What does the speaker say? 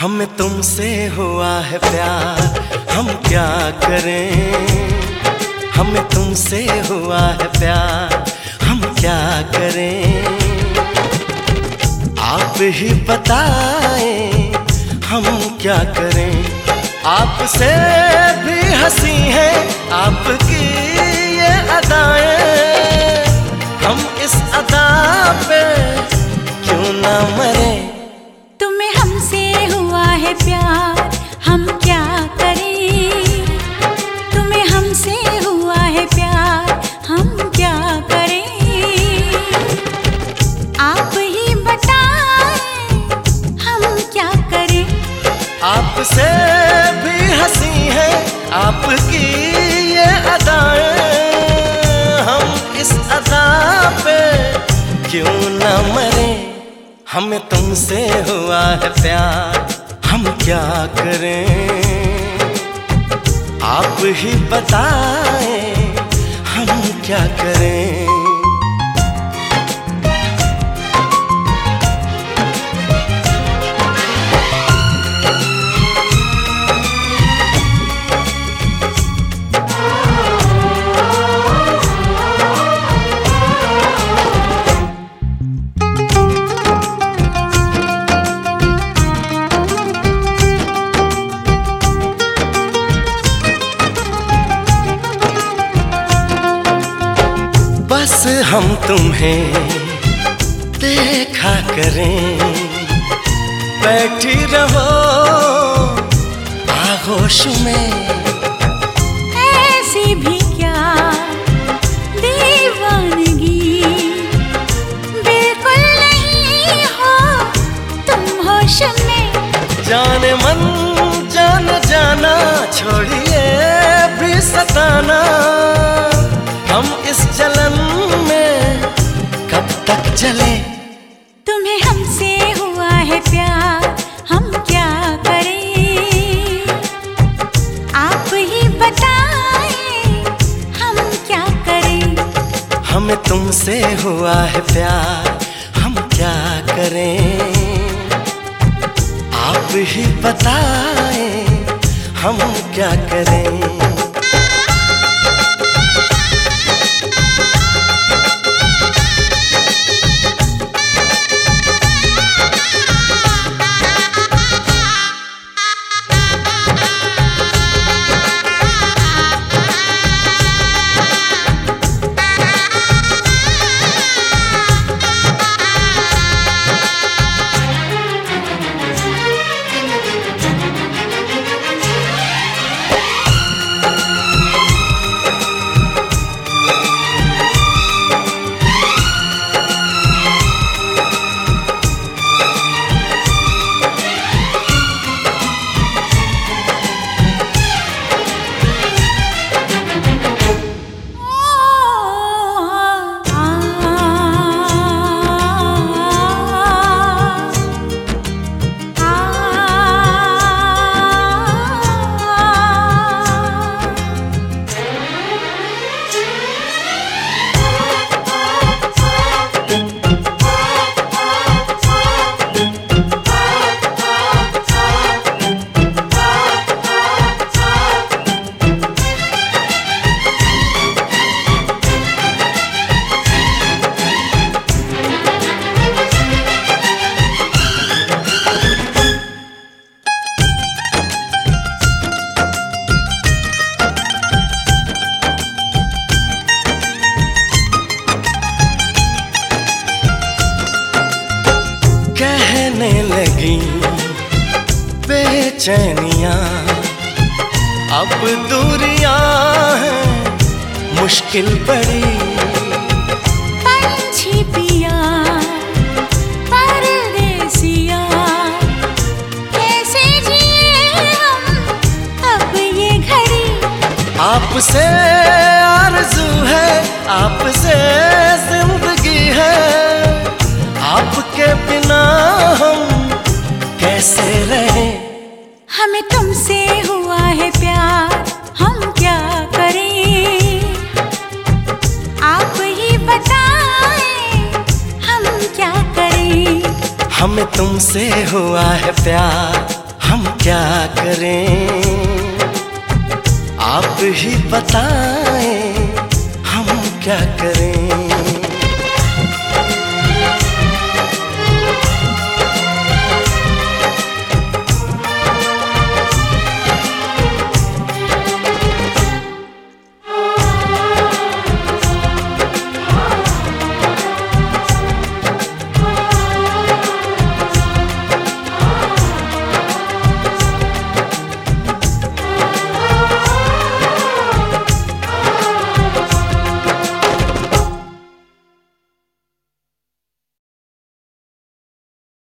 हमें तुमसे हुआ है प्यार, हम क्या करें? हमें तुमसे हुआ है प्यार, हम क्या करें? आप ही बताएँ हम क्या करें? आपसे भी हँसी है आपकी आपसे भी हँसी है, आपकी ये अदाएँ। हम इस अदा पे क्यों ना मरे? हमें तुमसे हुआ है प्यार, हम क्या करें? आप ही बताएँ, हम क्या करें? हम तुम्हें देखा करें। बैठी रहो आगोश में। तुमसे हुआ है प्यार हम क्या करें? आप ही बताएँ हम क्या करें? कहने लगी बेचैनिया। अब दूरियाँ हैं मुश्किल बड़ी पंछी पिया परदेसिया। कैसे जिए हम अब ये घड़ी? आपसे आरज़ू है आपसे ज़िंदगी आपके बिना हम कैसे रहे? हमें तुमसे हुआ है प्यार हम क्या करें? आप ही बताएँ हम क्या करें? हमें तुमसे हुआ है प्यार हम क्या करें? आप ही बताएँ हम क्या करें?